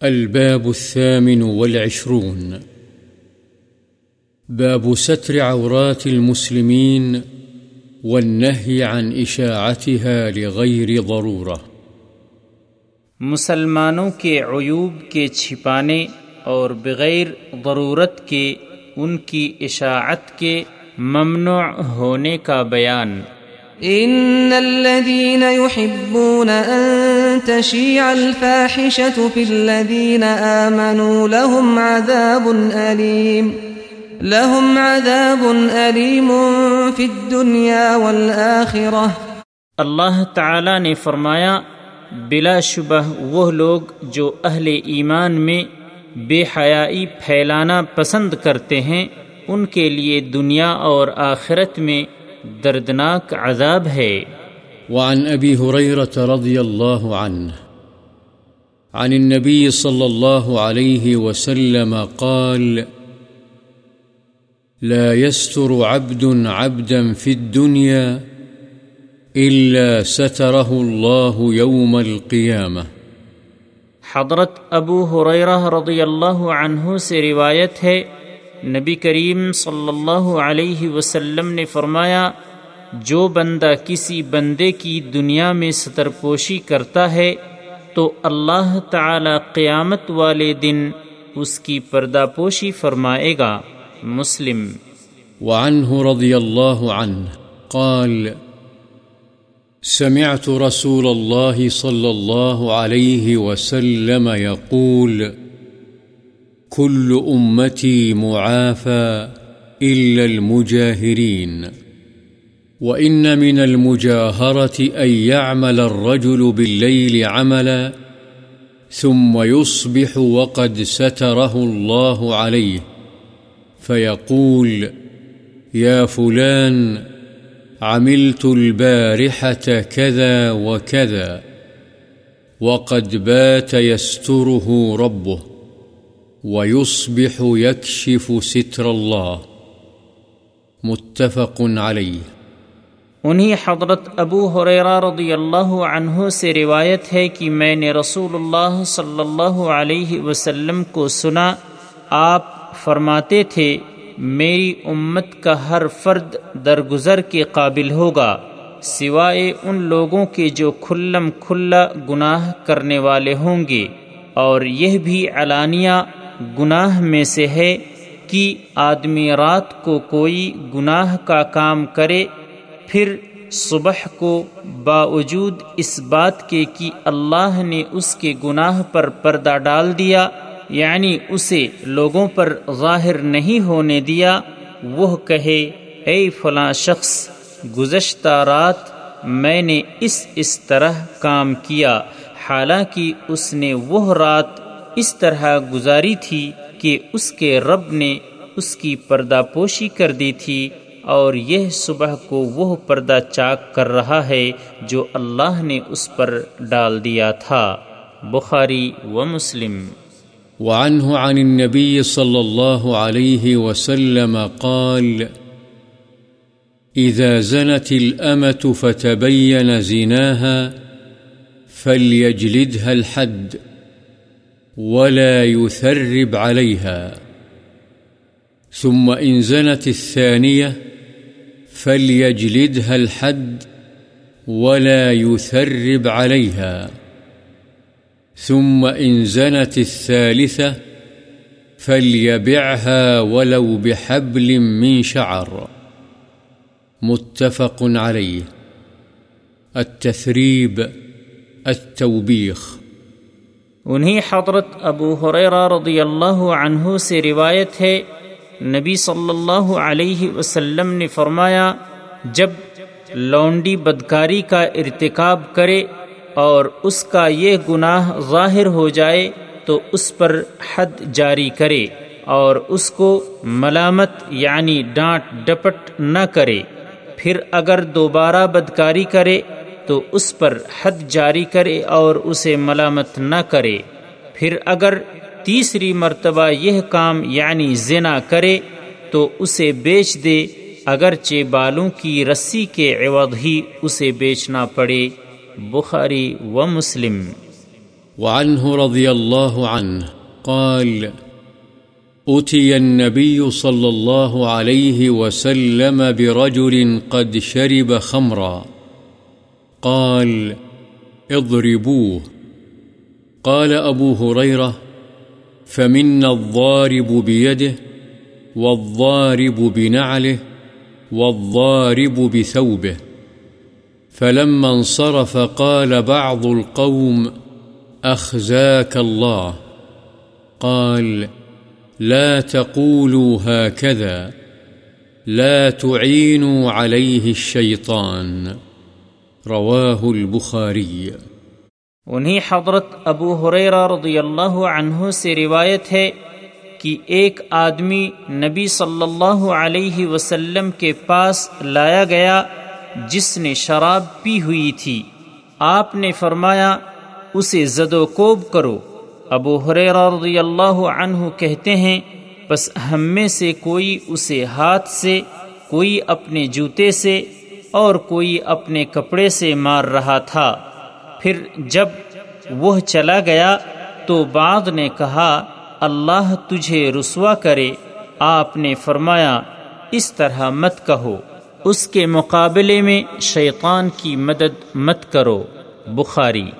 الباب الثامن والعشرون. باب ستر عورات المسلمين والنهي عن إشاعتها لغير ضرورة. مسلمانوں کے عیوب کے چھپانے اور بغیر ضرورت کے ان کی اشاعت کے ممنوع ہونے کا بیان۔ إن الذين يحبون أن تشيع الفاحشة في الذين آمنوا لهم عذاب أليم. لهم عذاب أليم في الدنيا والآخرة. اللہ تعالی نے فرمایا، بلا شبہ وہ لوگ جو اہل ایمان میں بے حیائی پھیلانا پسند کرتے ہیں، ان کے لیے دنیا اور آخرت میں دردناک عذاب ہے۔ وعن أبي هريرة رضي الله عنه. عن النبي صلى الله عليه وسلم قال لا يستر عبد عبدا في الدنيا إلا ستره الله يوم القيامة. حضرت ابو حریرہ رضی اللہ عنہ سے روایت ہے، نبی کریم صلی اللہ علیہ وسلم نے فرمایا جو بندہ کسی بندے کی دنیا میں سطر پوشی کرتا ہے، تو اللہ تعالی قیامت والے دن اس کی پردہ پوشی فرمائے گا۔ مسلم۔ وعنه رضي الله عنه قال، سمعت رسول الله صلى الله عليه وسلم يقول كل أمتي معافى إلا المجاهرين وإن من المجاهرة أن يعمل الرجل بالليل عملا ثم يصبح وقد ستره الله عليه فيقول، يا فلان، عملت البارحة كذا وكذا، وقد بات يستره ربه، ويصبح يكشف ستر الله متفق عليه انہی حضرت ابو حریرہ رضی اللہ عنہ سے روایت ہے کہ میں نے رسول اللہ صلی اللہ علیہ وسلم کو سنا، آپ فرماتے تھے، میری امت کا ہر فرد درگزر کے قابل ہوگا، سوائے ان لوگوں کے جو کھلم کھلا گناہ کرنے والے ہوں گے۔ اور یہ بھی علانیہ گناہ میں سے ہے کہ آدمی رات کو کوئی گناہ کا کام کرے پھر صبح کو باوجود اس بات کے کہ اللہ نے اس کے گناہ پر پردہ ڈال دیا یعنی اسے لوگوں پر ظاہر نہیں ہونے دیا، وہ کہے، اے فلاں شخص، گزشتہ رات میں نے اس اس طرح کام کیا، حالانکہ اس نے وہ رات اس طرح گزاری تھی کہ اس کے رب نے اس کی پردہ پوشی کر دی تھی۔ اور یہ صبح کو وہ پردہ چاک کر رہا ہے جو اللہ نے اس پر ڈال دیا تھا۔ بخاری و مسلم۔ وعنه عن النبي صلى الله عليه وسلم قال إذا زنت الأمة فتبين زناها فليجلدها الحد ولا يثرب عليها ثم إن زنت الثانية فليجلدها الحد ولا يثرب عليها ثم إن زنت الثالثة فليبعها ولو بحبل من شعر متفق عليه التثريب التوبيخ انہی حضرت ابو حریرہ رضی اللہ عنہ سے روایت ہے نبی صلی اللہ علیہ وسلم نے فرمایا، جب لونڈی بدکاری کا ارتکاب کرے اور اس کا یہ گناہ ظاہر ہو جائے، تو اس پر حد جاری کرے اور اس کو ملامت یعنی ڈانٹ ڈپٹ نہ کرے۔ پھر اگر دوبارہ بدکاری کرے، تو اس پر حد جاری کرے اور اسے ملامت نہ کرے۔ پھر اگر تیسری مرتبہ یہ کام یعنی زنا کرے تو اسے بیچ دے، اگرچہ بالوں کی رسی کے عوض ہی اسے بیچنا پڑے۔ بخاری و مسلم۔ وعنه رضي الله عنه قال أتي النبي صلى الله عليه وسلم برجل قد شرب خمرا قال، اضربوه قال أبو هريرة فمنا الضارب بيده والضارب بنعله والضارب بثوبه. فلما انصرف قال بعض القوم أخزاك الله. قال لا تقولوا هكذا. لا تعينوا عليه الشيطان. رواه البخاري. انہی حضرت ابو حریرہ رضی اللہ عنہ سے روایت ہے کہ ایک آدمی نبی صلی اللہ علیہ وسلم کے پاس لایا گیا جس نے شراب پی ہوئی تھی۔ آپ نے فرمایا، اسے زد و کوب کرو۔ ابو حریرہ رضی اللہ عنہ کہتے ہیں بس ہم میں سے کوئی اسے ہاتھ سے، کوئی اپنے جوتے سے اور کوئی اپنے کپڑے سے مار رہا تھا۔ پھر جب وہ چلا گیا تو بعد نے کہا، اللہ تجھے رسوا کرے۔ آپ نے فرمایا، اس طرح مت کہو۔ اس کے مقابلے میں شیطان کی مدد مت کرو۔ بخاری